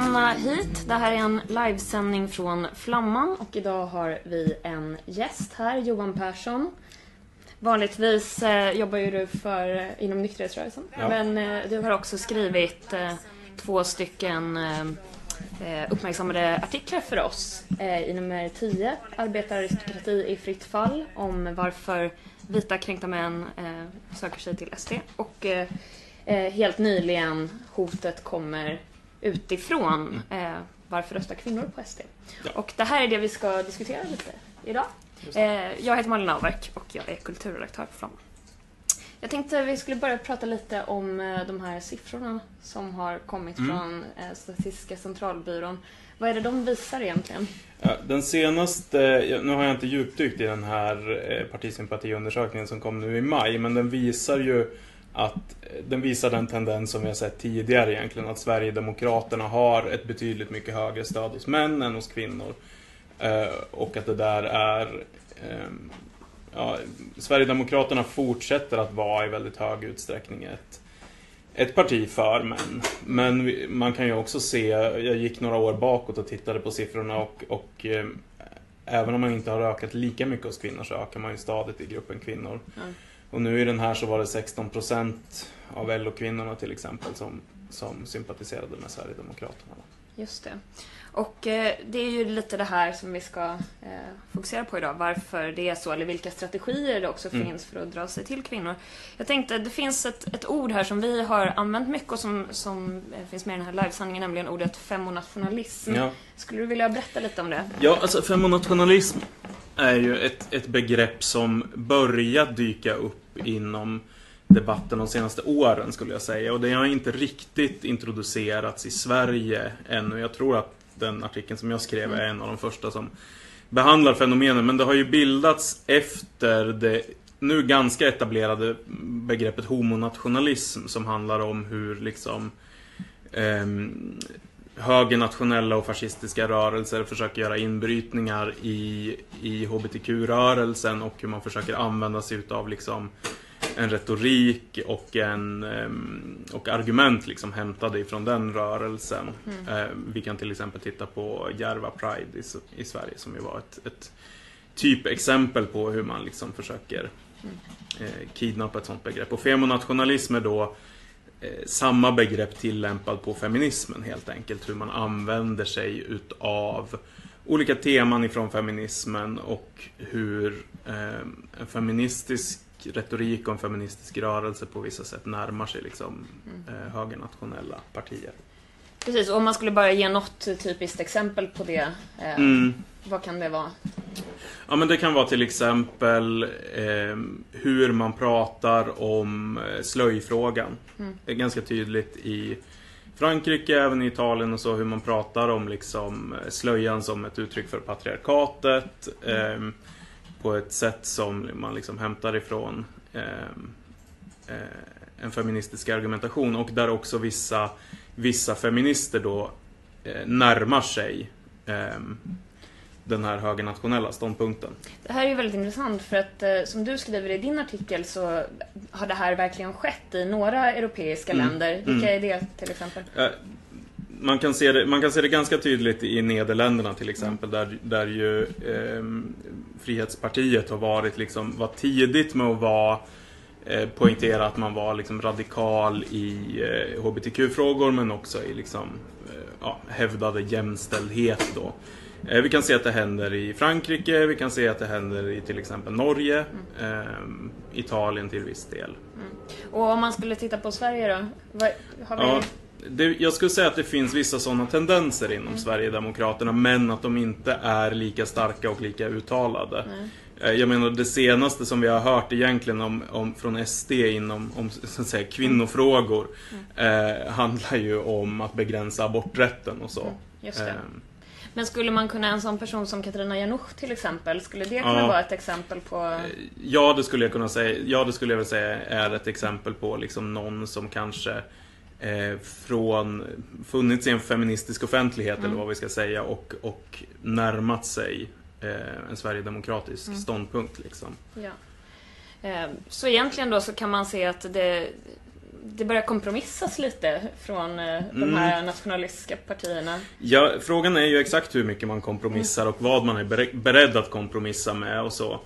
välkomna hit. Det här är en livesändning från Flamman och idag har vi en gäst här, Johan Persson. Vanligtvis eh, jobbar ju du för, eh, inom nykterhetsrörelsen, Ja. men eh, du har också skrivit eh, två stycken eh, eh, uppmärksammade artiklar för oss. I nummer 10, Arbetararistokrati i fritt fall, om varför vita kränkta män söker sig till SD. Och helt nyligen, Hotet kommer utifrån. Eh, varför röstar kvinnor på SD? Ja. Och det här är det vi ska diskutera lite idag. Eh, jag heter Malin Auverk och jag är kulturredaktör på Flamman. Jag tänkte vi skulle börja prata lite om eh, de här siffrorna som har kommit Mm. från eh, Statistiska centralbyrån. Vad är det de visar egentligen? Ja, den senaste, nu har jag inte djupdykt i den här eh, partisympatiundersökningen som kom nu i maj, men den visar ju att eh, den visar den tendens som vi har sett tidigare egentligen, att Sverigedemokraterna har ett betydligt mycket högre stöd hos män än hos kvinnor. Eh, och att det där är ehm, ja, Sverigedemokraterna fortsätter att vara i väldigt hög utsträckning ett, ett parti för män. Men vi, man kan ju också se, jag gick några år bakåt och tittade på siffrorna och, och eh, även om man inte har ökat lika mycket hos kvinnor så ökar man ju stadigt i gruppen kvinnor. Mm. Och nu i den här så var det 16 procent av LO-kvinnorna till exempel som, som sympatiserade med Sverigedemokraterna. Just det. Och eh, det är ju lite det här som vi ska eh, fokusera på idag. Varför det är så, eller vilka strategier det också Mm. finns för att dra sig till kvinnor. Jag tänkte, det finns ett, ett ord här som vi har använt mycket och som, som eh, finns med i den här livesändningen, nämligen ordet femonationalism. Ja. Skulle du vilja berätta lite om det? Ja, alltså femonationalism är ju ett, ett begrepp som börjat dyka upp inom debatten de senaste åren skulle jag säga. Och det har inte riktigt introducerats i Sverige ännu. Jag tror att den artikeln som jag skrev är en av de första som behandlar fenomenet. Men det har ju bildats efter det nu ganska etablerade begreppet homonationalism som handlar om hur liksom eh, högernationella och fascistiska rörelser försöker göra inbrytningar i, i HBTQ-rörelsen och hur man försöker använda sig utav liksom en retorik och, en, ehm, och argument liksom hämtade ifrån den rörelsen. Eh, vi kan till exempel titta på Järva Pride i, i Sverige som ju var ett, ett typexempel på hur man liksom försöker eh, kidnappa ett sånt begrepp. Och femonationalism är då eh, samma begrepp tillämpad på feminismen helt enkelt. Hur man använder sig utav olika teman ifrån feminismen och hur eh, en feministisk retorik och en feministisk rörelse på vissa sätt närmar sig liksom, eh, högernationella partier. Precis, och om man skulle bara ge något typiskt exempel på det, eh, Mm. vad kan det vara? Ja men det kan vara till exempel eh, hur man pratar om eh, slöjfrågan. Det är ganska tydligt i Frankrike, även i Italien och så, hur man pratar om liksom eh, slöjan som ett uttryck för patriarkatet. Eh, på ett sätt som man liksom hämtar ifrån eh, eh, en feministisk argumentation och där också vissa, vissa feminister då eh, närmar sig eh, den här högernationella ståndpunkten. Det här är ju väldigt intressant för att eh, som du skriver i din artikel så har det här verkligen skett i några europeiska Mm. länder. Vilka är det till exempel? Eh, Man kan, se det, man kan se det ganska tydligt i Nederländerna till exempel där, där ju ehm, Frihetspartiet har varit liksom, var tidigt med att vara eh, poängtera att man var liksom radikal i eh, HBTQ-frågor men också i liksom, eh, ja, hävdade jämställdhet då. Eh, vi kan se att det händer i Frankrike, vi kan se att det händer i till exempel Norge, ehm, Italien till viss del. Och om man skulle titta på Sverige då? Vad, har vi... Ja, det, jag skulle säga att det finns vissa sådana tendenser inom Sverigedemokraterna men att de inte är lika starka och lika uttalade. Eh, Jag menar det senaste som vi har hört egentligen om, om från SD inom om, så att säga, kvinnofrågor eh, handlar ju om att begränsa aborträtten och så. Det. Ehm, Men skulle man kunna, en sån person som Katarina Janouch till exempel, skulle det kunna Ja. vara ett exempel på... Ja, det skulle jag kunna säga. Ja, det skulle jag väl säga är ett exempel på liksom någon som kanske eh, från funnits i en feministisk offentlighet eller vad vi ska säga och, och närmat sig eh, en sverigedemokratisk ståndpunkt liksom. Ja. Eh, Så egentligen då så kan man se att det, det börjar kompromissas lite från eh, de Mm. här nationalistiska partierna. Ja, frågan är ju exakt hur mycket man kompromissar och vad man är bere- beredd att kompromissa med och så.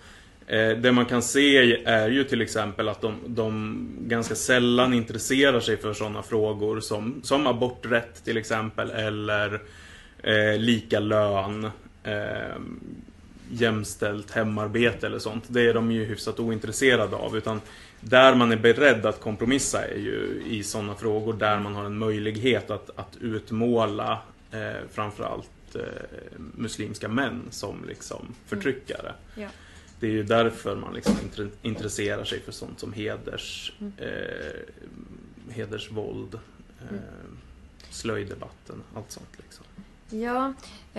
Eh, Det man kan se är ju till exempel att de, de ganska sällan intresserar sig för sådana frågor som, som aborträtt till exempel eller eh, lika lön, eh, jämställt hemarbete eller sånt. Det är de ju hyfsat ointresserade av. Utan där man är beredd att kompromissa är ju i sådana frågor där man har en möjlighet att, att utmåla eh, framförallt eh, muslimska män som liksom förtryckare. Ja. Det är ju därför man liksom intre- intresserar sig för sånt som heders, Mm. eh, hedersvåld, eh, slöjdebatten, allt sånt liksom. Ja,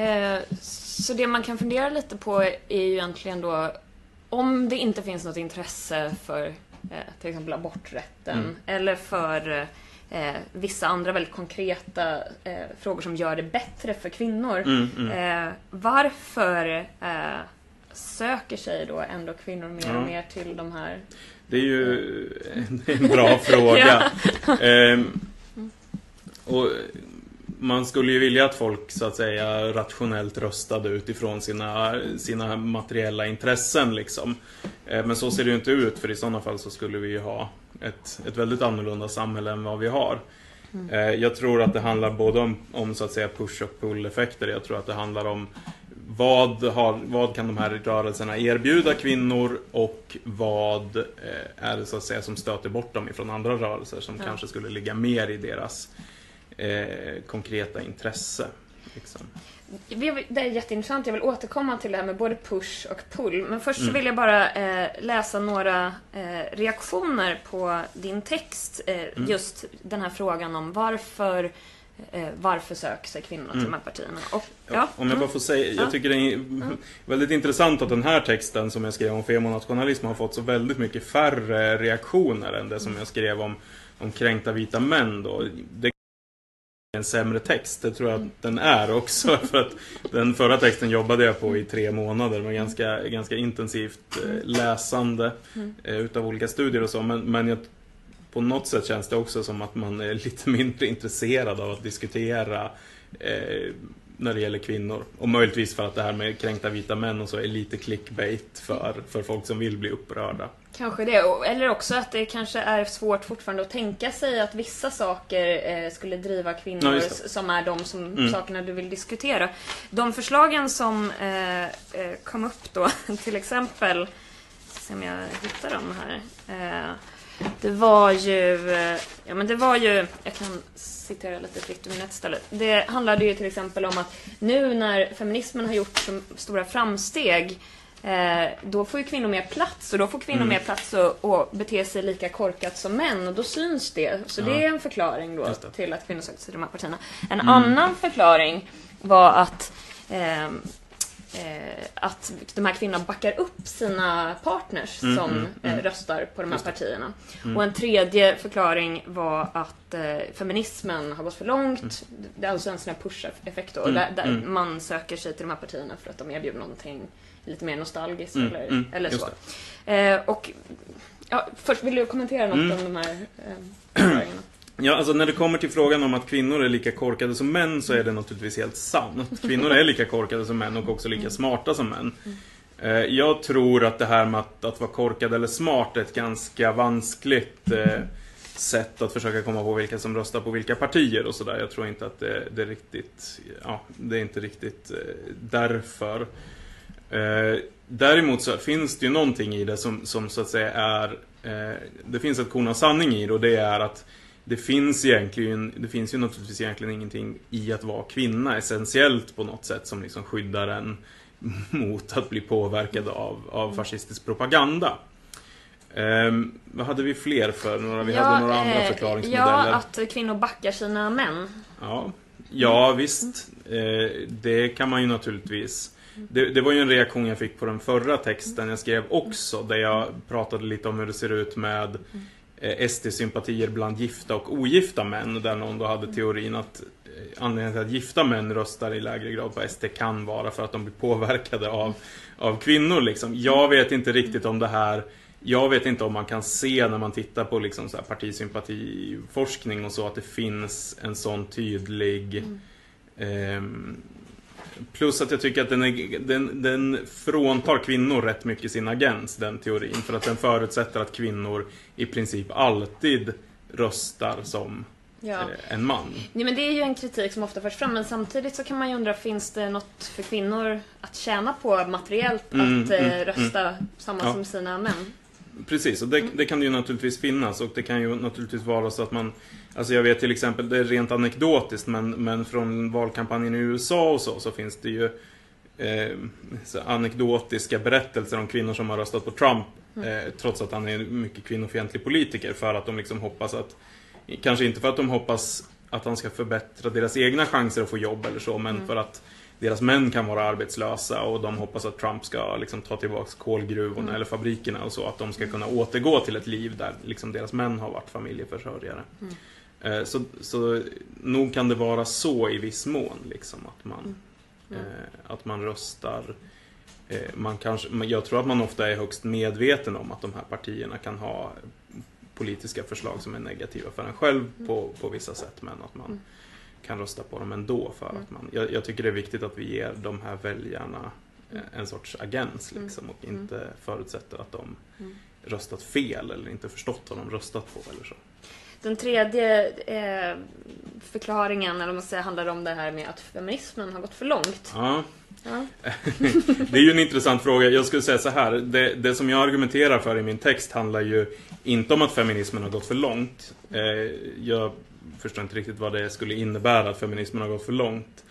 eh, så det man kan fundera lite på är ju egentligen då om det inte finns något intresse för eh, till exempel aborträtten Mm. eller för eh, vissa andra väldigt konkreta eh, frågor som gör det bättre för kvinnor. Mm, mm. Eh, varför eh, söker sig då ändå kvinnor mer Ja. och mer till de här... Det är ju en bra fråga. Ehm, och man skulle ju vilja att folk så att säga rationellt röstade utifrån sina, sina materiella intressen liksom. Eh, Men så ser det ju inte ut för i sådana fall så skulle vi ju ha ett, ett väldigt annorlunda samhälle än vad vi har. Eh, Jag tror att det handlar både om, om så att säga push och pull-effekter. Jag tror att det handlar om vad, har, vad kan de här rörelserna erbjuda kvinnor och vad eh, är det så att säga som stöter bort dem ifrån andra rörelser som Ja. kanske skulle ligga mer i deras eh, konkreta intresse. Liksom. Det är jätteintressant. Jag vill återkomma till det här med både push och pull. Men först så Mm. vill jag bara eh, läsa några eh, reaktioner på din text. Eh, Mm. Just den här frågan om varför, eh, varför söker sig kvinnorna till Mm. de här partierna. Och, Ja, om jag bara får säga, jag Ja. tycker det är väldigt intressant att den här texten som jag skrev om femonationalism har fått så väldigt mycket färre reaktioner än det som jag skrev om, om kränkta vita män då. Det är en sämre text, det tror jag att den är också. För att den förra texten jobbade jag på i tre månader med ganska, ganska intensivt eh, läsande Mm. eh, utav olika studier och så. Men, men jag, på något sätt känns det också som att man är lite mindre intresserad av att diskutera eh, när det gäller kvinnor. Och möjligtvis för att det här med kränkta vita män och så är lite clickbait för, för folk som vill bli upprörda. Kanske det. Eller också att det kanske är svårt fortfarande att tänka sig att vissa saker eh, skulle driva kvinnor s- som är de som, Mm. sakerna du vill diskutera. De förslagen som eh, eh, kom upp då, till exempel, se om jag hittar dem här. Eh, det var ju, eh, ja men det var ju, jag kan citera lite fritt ur minnet istället. Det handlade ju till exempel om att nu när feminismen har gjort så stora framsteg Eh, då får ju kvinnor mer plats och då får kvinnor Mm. mer plats och, och bete sig lika korkat som män och då syns det. Så Ja. det är en förklaring då till att kvinnor söker sig till de här partierna. En Mm. annan förklaring var att ehm, eh, att de här kvinnorna backar upp sina partners Mm, som mm, mm. Eh, röstar på de här partierna. Mm. Och en tredje förklaring var att eh, feminismen har gått för långt. Mm. Det är alltså en sån här push-effekt då, där, där man söker sig till de här partierna för att de erbjuder någonting lite mer nostalgiskt eller, eller så. Eh, och ja, först vill du kommentera något om de här eh, förklaringarna? Ja, alltså när det kommer till frågan om att kvinnor är lika korkade som män så är det naturligtvis helt sant. Kvinnor är lika korkade som män och också lika smarta som män. Eh, Jag tror att det här med att, att vara korkad eller smart är ett ganska vanskligt eh, sätt att försöka komma på vilka som röstar på vilka partier och sådär. Jag tror inte att det, det är riktigt, ja, det är inte riktigt eh, därför. Eh, däremot så finns det ju någonting i det som, som så att säga är, eh, det finns ett korn av sanning i det och det är att det finns egentligen, det finns ju naturligtvis egentligen ingenting i att vara kvinna essentiellt på något sätt som liksom skyddar en mot att bli påverkad av, av fascistisk propaganda. Ehm, vad hade vi fler för några? Vi hade några andra eh, förklaringsmodeller. Ja, att kvinnor backar sina män. Ja, ja visst. Eh, det kan man ju naturligtvis. Det, det var ju en reaktion jag fick på den förra texten jag skrev också, där jag pratade lite om hur det ser ut med eh, SD-sympatier bland gifta och ogifta män, där någon då hade teorin att eh, anledningen till att gifta män röstar i lägre grad på SD kan vara för att de blir påverkade av, av kvinnor. Liksom. Jag vet inte riktigt om det här jag vet inte om man kan se när man tittar på liksom så här partisympatiforskning och så att det finns en sån tydlig mm. eh, Plus att jag tycker att den, är, den, den fråntar kvinnor rätt mycket sin agens, den teorin. För att den förutsätter att kvinnor i princip alltid röstar som ja. eh, en man. Nej, men det är ju en kritik som ofta förs fram. Men samtidigt så kan man ju undra, finns det något för kvinnor att tjäna på materiellt mm, att eh, mm, rösta mm. samma ja. som sina män? Precis, och det, mm. det, kan det ju naturligtvis finnas och det kan ju naturligtvis vara så att man Alltså jag vet till exempel, det är rent anekdotiskt men, men från valkampanjen i USA och så, så finns det ju eh, anekdotiska berättelser om kvinnor som har röstat på Trump mm. eh, trots att han är en mycket kvinnofientlig politiker för att de liksom hoppas att Kanske inte för att de hoppas att han ska förbättra deras egna chanser att få jobb eller så men mm. för att deras män kan vara arbetslösa och de hoppas att Trump ska liksom ta tillbaka kolgruvorna mm. eller fabrikerna och så. Att de ska kunna återgå till ett liv där liksom deras män har varit familjeförsörjare. Mm. Eh, så, så nog kan det vara så i viss mån liksom att man, mm. mm. eh, att man röstar eh, man kanske, jag tror att man ofta är högst medveten om att de här partierna kan ha politiska förslag som är negativa för en själv mm. på, på vissa sätt men att man mm kan rösta på dem ändå. För mm. att man, jag, jag, tycker det är viktigt att vi ger de här väljarna mm. en sorts agens mm. liksom, och mm. inte förutsätter att de röstat fel eller inte förstått vad de röstat på eller så. Den tredje eh, förklaringen, eller man säger, handlar om det här med att feminismen har gått för långt. Ja. ja. det är ju en intressant fråga. Jag skulle säga så här. Det, det, som jag argumenterar för i min text handlar ju inte om att feminismen har gått för långt. Eh, jag förstår inte riktigt vad det skulle innebära att feminismen har gått för långt.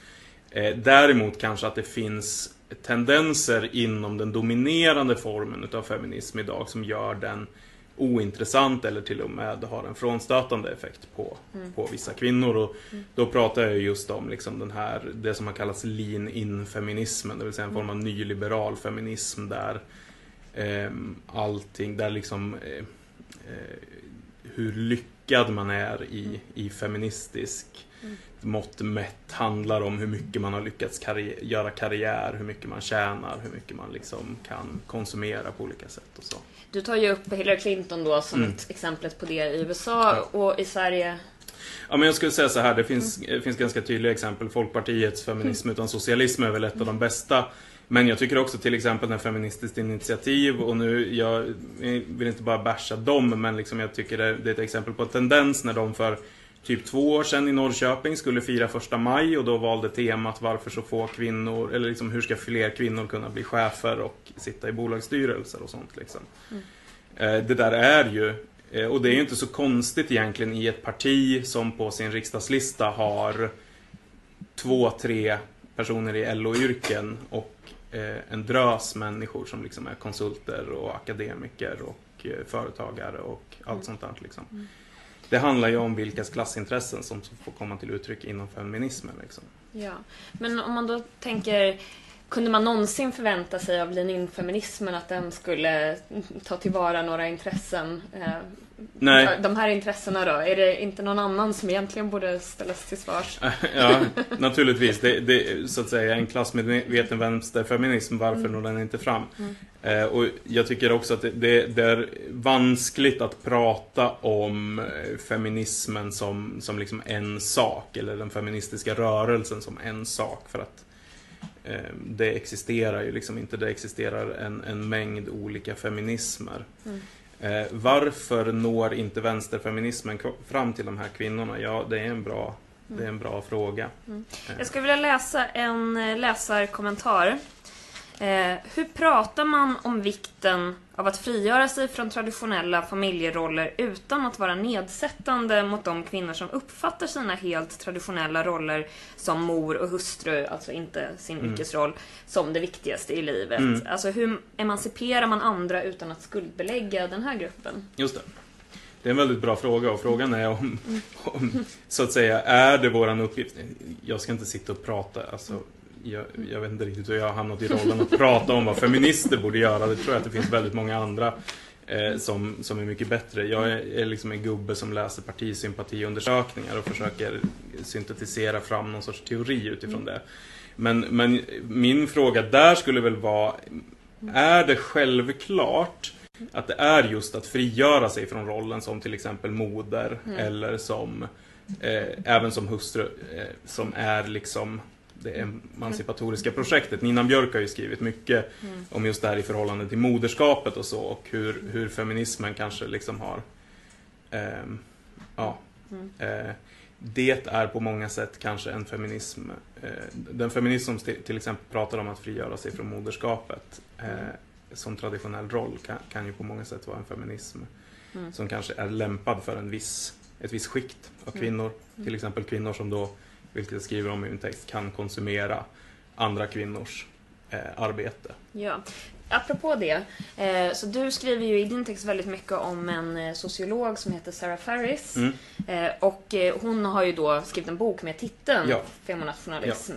Eh, däremot kanske att det finns tendenser inom den dominerande formen utav feminism idag som gör den ointressant eller till och med har en frånstötande effekt på, mm. på vissa kvinnor. Och mm. Då pratar jag just om liksom den här, det som har kallats lean-in-feminismen, det vill säga en form av nyliberal feminism där eh, allting, där liksom eh, eh hur lyckat lyckad man är i, mm. i feministisk mm. mått mätt handlar om hur mycket man har lyckats karri göra karriär, hur mycket man tjänar, hur mycket man liksom kan konsumera på olika sätt och så. Du tar ju upp Hillary Clinton då som mm. ett exempel på det i USA ja. och i Sverige Ja, men jag skulle säga så här, det finns, mm. det finns ganska tydliga exempel. Folkpartiets Feminism utan socialism är väl ett av de bästa men jag tycker också till exempel när Feministiskt initiativ och nu, jag vill inte bara basha dem men liksom jag tycker det, är ett exempel på en tendens när de för typ två år sedan i Norrköping skulle fira första maj och då valde temat varför så få kvinnor, eller liksom hur ska fler kvinnor kunna bli chefer och sitta i bolagsstyrelser och sånt liksom. Mm. Eh, det där är ju, eh, och det är ju inte så konstigt egentligen i ett parti som på sin riksdagslista har två, tre personer i LO-yrken och en drös människor som liksom är konsulter och akademiker och eh, företagare och allt mm. sånt där. Liksom. Mm. Det handlar ju om vilkas klassintressen som får komma till uttryck inom feminismen. Liksom. Ja, men om man då tänker kunde man någonsin förvänta sig av Lenin-feminismen att den skulle ta tillvara några intressen eh, Nej. De här intressena då, är det inte någon annan som egentligen borde ställas till svars? ja, naturligtvis. Det, det så att säga en klassmedveten vänsterfeminism, varför mm. når den inte fram? Mm. Eh, och jag tycker också att det, det, är vanskligt att prata om eh, feminismen som, som liksom en sak, eller den feministiska rörelsen som en sak, för att det existerar ju liksom inte, det existerar en, en mängd olika feminismer. Mm. Eh, varför når inte vänsterfeminismen fram till de här kvinnorna? Ja, det är en bra, det är en bra fråga. Mm. Jag skulle vilja läsa en eh, läsarkommentar Eh, hur pratar man om vikten av att frigöra sig från traditionella familjeroller utan att vara nedsättande mot de kvinnor som uppfattar sina helt traditionella roller som mor och hustru, alltså inte sin mm. yrkesroll, som det viktigaste i livet? Mm. Alltså hur emanciperar man andra utan att skuldbelägga den här gruppen? Just det. Det är en väldigt bra fråga och frågan är om, mm. om så att säga, är det våran uppgift? Jag ska inte sitta och prata, alltså jag, jag, vet inte riktigt hur jag har hamnat i rollen att prata om vad feminister borde göra. Det tror jag att det finns väldigt många andra eh, som, som är mycket bättre. Jag är, är liksom en gubbe som läser partisympatiundersökningar och försöker syntetisera fram någon sorts teori utifrån det. Men, men min fråga där skulle väl vara, är det självklart Att det är just att frigöra sig från rollen som till exempel moder eller som eh, även som hustru eh, som är liksom det emancipatoriska projektet. Nina Björk har ju skrivit mycket om just det här i förhållande till moderskapet och så och hur, hur feminismen kanske liksom har ehm, ja, eh, det är på många sätt kanske en feminism. Eh, den feminism som till exempel pratar om att frigöra sig från moderskapet eh, som traditionell roll kan, kan ju på många sätt vara en feminism som kanske är lämpad för en viss, ett visst skikt av kvinnor. Till exempel kvinnor som då, vilket jag skriver om i min text, kan konsumera andra kvinnors eh, arbete. Ja. Apropå det, eh, så du skriver ju i din text väldigt mycket om en eh, sociolog som heter Sarah Ferris. Mm. Eh, och eh, hon har ju då skrivit en bok med titeln Ja. Femonationalism.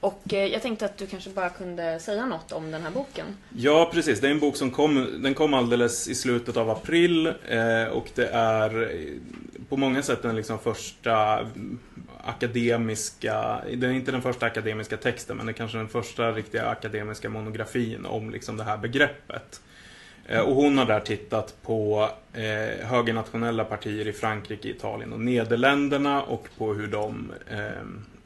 Och eh, jag tänkte att du kanske bara kunde säga något om den här boken. Ja, precis. Det är en bok som kom, den kom alldeles i slutet av april och det är på många sätt den liksom första akademiska, det är inte den första akademiska texten men det är kanske den första riktiga akademiska monografin om liksom det här begreppet. Eh, och hon har där tittat på eh, högernationella partier i Frankrike, Italien och Nederländerna och på hur de eh,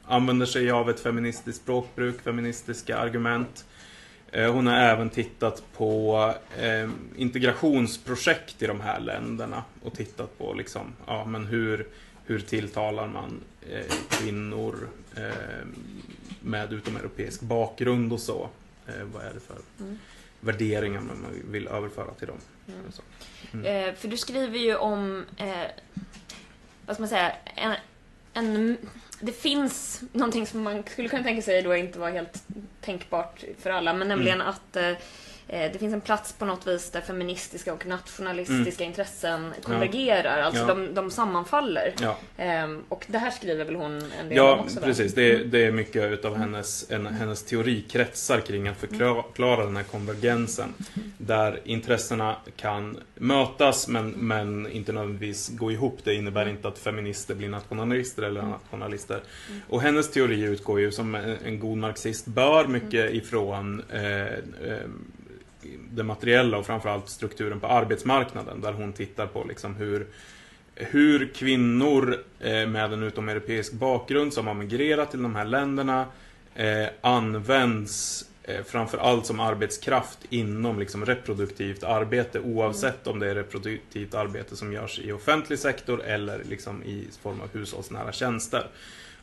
använder sig av ett feministiskt språkbruk, feministiska argument. Eh, Hon har även tittat på eh, integrationsprojekt i de här länderna och tittat på liksom, ja, men hur, hur tilltalar man kvinnor eh, med utomeuropeisk bakgrund och så. Eh, vad är det för värderingar man vill överföra till dem? Så. Eh, för du skriver ju om, eh, vad ska man säga, en, en, det finns någonting som man skulle kunna tänka sig då inte var helt tänkbart för alla, men nämligen att eh, eh, det finns en plats på något vis där feministiska och nationalistiska intressen konvergerar, alltså Mm. Ja. de, de sammanfaller. Ja. Ehm, och det här skriver väl hon en del om Ja, också? va? precis. Det är, det är mycket utav hennes, en, hennes teori kretsar kring att förklara den här konvergensen. Där intressena kan mötas men, men inte nödvändigtvis gå ihop. Det innebär inte att feminister blir nationalister eller nationalister. Och hennes teori utgår ju som en, en god marxist bör mycket ifrån eh, eh, det materiella och framförallt strukturen på arbetsmarknaden där hon tittar på liksom hur hur kvinnor eh, med en utomeuropeisk bakgrund som har migrerat till de här länderna eh, används eh, framförallt som arbetskraft inom liksom, reproduktivt arbete oavsett om det är reproduktivt arbete som görs i offentlig sektor eller liksom, i form av hushållsnära tjänster.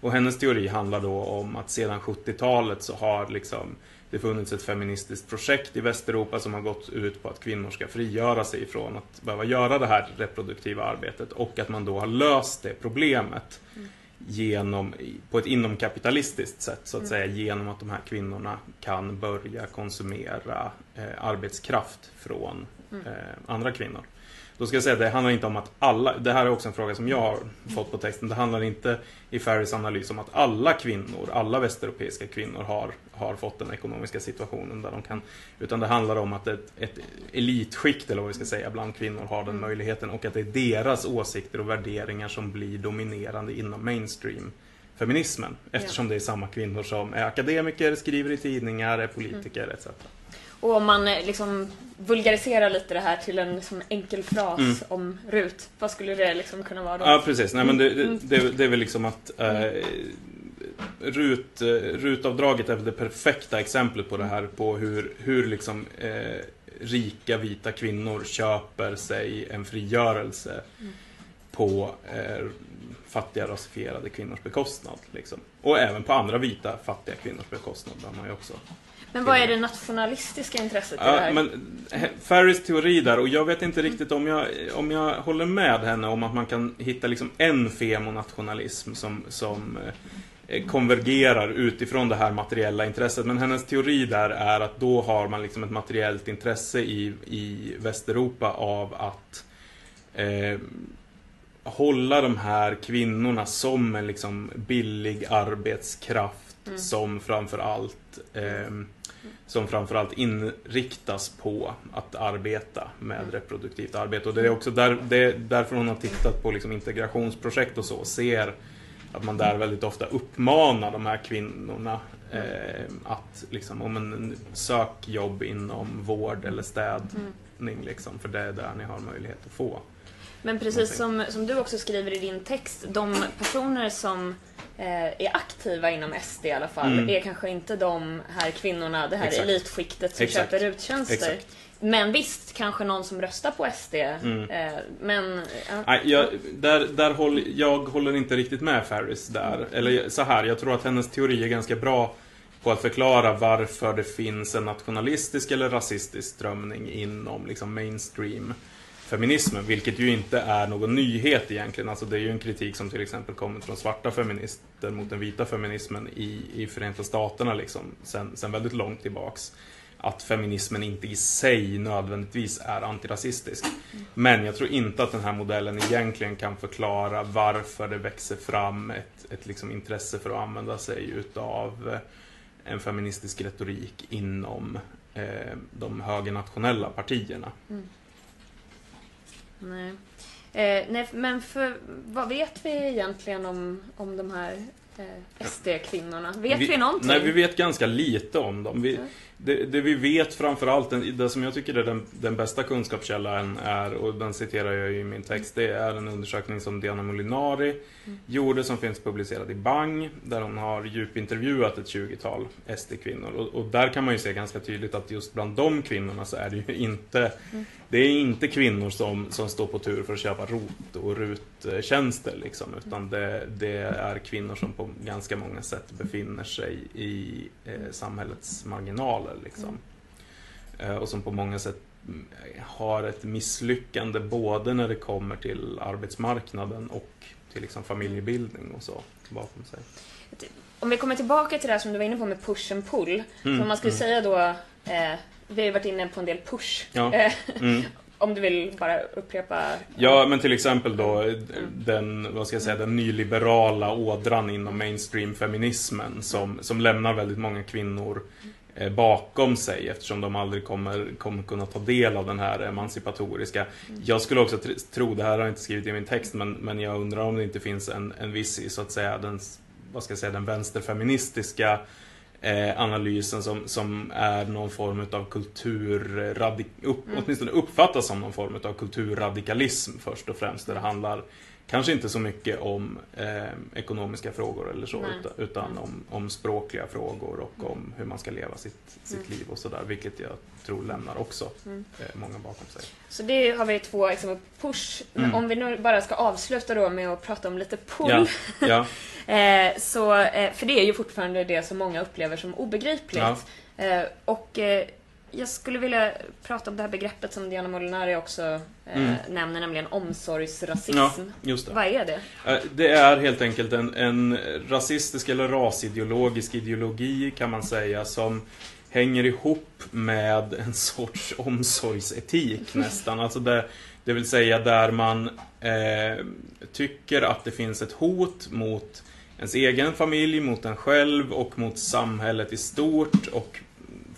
Och hennes teori handlar då om att sedan 70-talet så har liksom det funnits ett feministiskt projekt i Västeuropa som har gått ut på att kvinnor ska frigöra sig från att behöva göra det här reproduktiva arbetet och att man då har löst det problemet genom, på ett inomkapitalistiskt sätt så att säga genom att de här kvinnorna kan börja konsumera eh, arbetskraft från eh, andra kvinnor. Då ska jag säga att det handlar inte om att alla, det här är också en fråga som jag har fått på texten, det handlar inte i Ferrys analys om att alla kvinnor, alla västeuropeiska kvinnor har, har fått den ekonomiska situationen där de kan, utan det handlar om att ett, ett elitskikt, eller vad vi ska säga, bland kvinnor har den möjligheten och att det är deras åsikter och värderingar som blir dominerande inom mainstream feminismen eftersom det är samma kvinnor som är akademiker, skriver i tidningar, är politiker etc. Och om man eh, liksom vulgariserar lite det här till en liksom enkel fras om RUT, vad skulle det liksom kunna vara då? Mm. Ja, precis. Nej, men det, det, det, det är väl liksom att eh, RUT, eh, RUT-avdraget är väl det perfekta exemplet på det här, på hur, hur liksom eh, rika vita kvinnor köper sig en frigörelse på eh, fattiga rasifierade kvinnors bekostnad. Liksom. Och även på andra vita fattiga kvinnors bekostnad. Där man ju också Men vad är det nationalistiska intresset i det Ja, här? men he- Ferrys teori där, och jag vet inte riktigt om jag, om jag håller med henne om att man kan hitta liksom en femonationalism som, som eh, konvergerar utifrån det här materiella intresset. Men hennes teori där är att då har man liksom ett materiellt intresse i, i Västeuropa av att eh, hålla de här kvinnorna som en liksom billig arbetskraft som framförallt eh, som framförallt inriktas på att arbeta med reproduktivt arbete. Och det är också där, det är därför hon har tittat på liksom integrationsprojekt och så ser att man där väldigt ofta uppmanar de här kvinnorna eh, att liksom, om en sök jobb inom vård eller städ lottning liksom, för det är där ni har möjlighet att få. Men precis som, som du också skriver i din text, de personer som är aktiva inom SD i alla fall, Mm. är kanske inte de här kvinnorna, det här Exakt. elitskiktet som Exakt. köper uttjänster. Exakt. Men visst, kanske någon som röstar på SD. Mm. Eh, men... Ja, Nej, jag, där, där håll, jag håller inte riktigt med Ferris där. Eller så här, jag tror att hennes teori är ganska bra på att förklara varför det finns en nationalistisk eller rasistisk strömning inom liksom mainstream feminismen, vilket ju inte är någon nyhet egentligen. Alltså det är ju en kritik som till exempel kommer från svarta feminister mot den vita feminismen i, i Förenta Staterna liksom, sen, sen väldigt långt tillbaks. Att feminismen inte i sig nödvändigtvis är antirasistisk. Men jag tror inte att den här modellen egentligen kan förklara varför det växer fram ett, ett liksom intresse för att använda sig utav eh, en feministisk retorik inom eh, de högernationella partierna. Mm nej. Eh, nej, men för, vad vet vi egentligen om, om de här eh, SD-kvinnorna? Vet vi, någonting? Nej, vi vet ganska lite om dem. Vi. Det, det vi vet framförallt, det som jag tycker är den, den bästa kunskapskällan är, och den citerar jag i min text, det är en undersökning som Diana Molinari Mm. gjorde som finns publicerad i Bang, där hon har djupintervjuat ett 20-tal SD-kvinnor. Och, och där kan man ju se ganska tydligt att just bland de kvinnorna så är det ju inte, Mm. det är inte kvinnor som, som står på tur för att köpa ROT och RUT-tjänster liksom, utan det, det är kvinnor som på ganska många sätt befinner sig i eh, samhällets marginaler liksom. Eh, och som på många sätt mm, har ett misslyckande både när det kommer till arbetsmarknaden och till liksom familjebildning och så bakom sig. Om vi kommer tillbaka till det här som du var inne på med push and pull. Mm, Så om man skulle mm. säga då, eh, vi har ju varit inne på en del push. Ja. Eh, Mm. om du vill bara upprepa. Ja, men till exempel då eh, den, vad ska jag säga, den nyliberala ådran inom mainstream-feminismen som, som lämnar väldigt många kvinnor bakom sig eftersom de aldrig kommer, kommer kunna ta del av den här emancipatoriska. Jag skulle också tr- tro, det här har jag inte skrivit i min text, men, men jag undrar om det inte finns en, en viss, så att säga, den, vad ska jag säga, den vänsterfeministiska eh, analysen som, som är någon form av kulturradik... Upp, Åtminstone uppfattas som någon form av kulturradikalism först och främst. Där det handlar kanske inte så mycket om eh, ekonomiska frågor eller så utan, utan om, om språkliga frågor och om hur man ska leva sitt, sitt Mm. liv och sådär. Vilket jag tror lämnar också Mm. eh, många bakom sig. Så det har vi två exempel på push. Mm. om vi nu bara ska avsluta då med att prata om lite pull. Ja, ja, Eh, så, eh, för det är ju fortfarande det som många upplever som obegripligt. Ja. Eh, och eh, jag skulle vilja prata om det här begreppet som Diana Molinari också eh, Mm. nämner, nämligen omsorgsrasism. ja. Vad är det? Eh, Det är helt enkelt en, en rasistisk eller rasideologisk ideologi kan man säga som hänger ihop med en sorts omsorgsetik nästan. Alltså det, det vill säga där man eh, tycker att det finns ett hot mot ens egen familj, mot en själv och mot samhället i stort och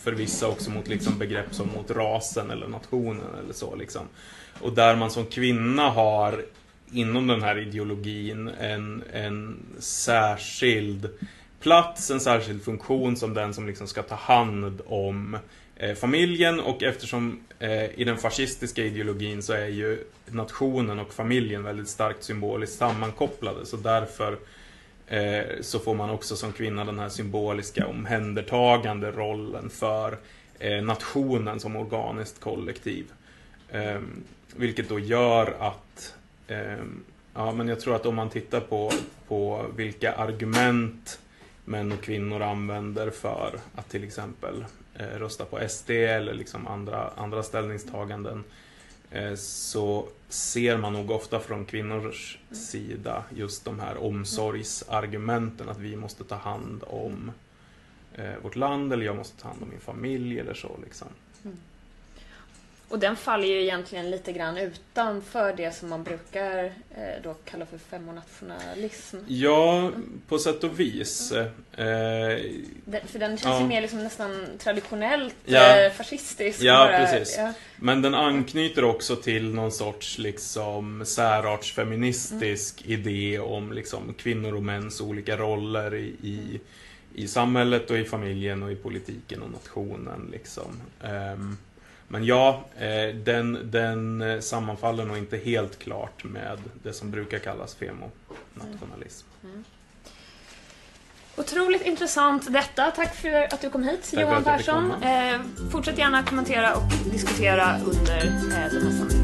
för vissa också mot liksom begrepp som mot rasen eller nationen eller så liksom. Och där man som kvinna har inom den här ideologin en, en särskild plats, en särskild funktion som den som liksom ska ta hand om eh, familjen och eftersom eh, i den fascistiska ideologin så är ju nationen och familjen väldigt starkt symboliskt sammankopplade så därför Eh, så får man också som kvinna den här symboliska omhändertagande rollen för eh, nationen som organiskt kollektiv. Ehm, vilket då gör att ehm, Ja, men jag tror att om man tittar på, på vilka argument män och kvinnor använder för att till exempel eh, rösta på SD eller liksom andra, andra ställningstaganden eh, Eh, så ser man nog ofta från kvinnors sida just de här omsorgsargumenten att vi måste ta hand om eh, vårt land eller jag måste ta hand om min familj eller så liksom. Och den faller ju egentligen lite grann utanför det som man brukar eh, då kalla för femonationalism. Ja, på sätt och vis. Eh, Den, för den känns Ja. ju mer liksom nästan traditionellt Ja. eh, fascistisk. Ja, bara- precis. Ja. Men den anknyter också till någon sorts liksom särartsfeministisk idé om liksom kvinnor och mäns olika roller i, i, i samhället och i familjen och i politiken och nationen. Liksom. Ehm, Men ja, eh, den, den eh, sammanfaller nog inte helt klart med det som brukar kallas femonationalism. Mm. Otroligt intressant detta. Tack för att du kom hit, Tack Johan Persson. Eh, fortsätt gärna kommentera och diskutera under eh, den här sändningen.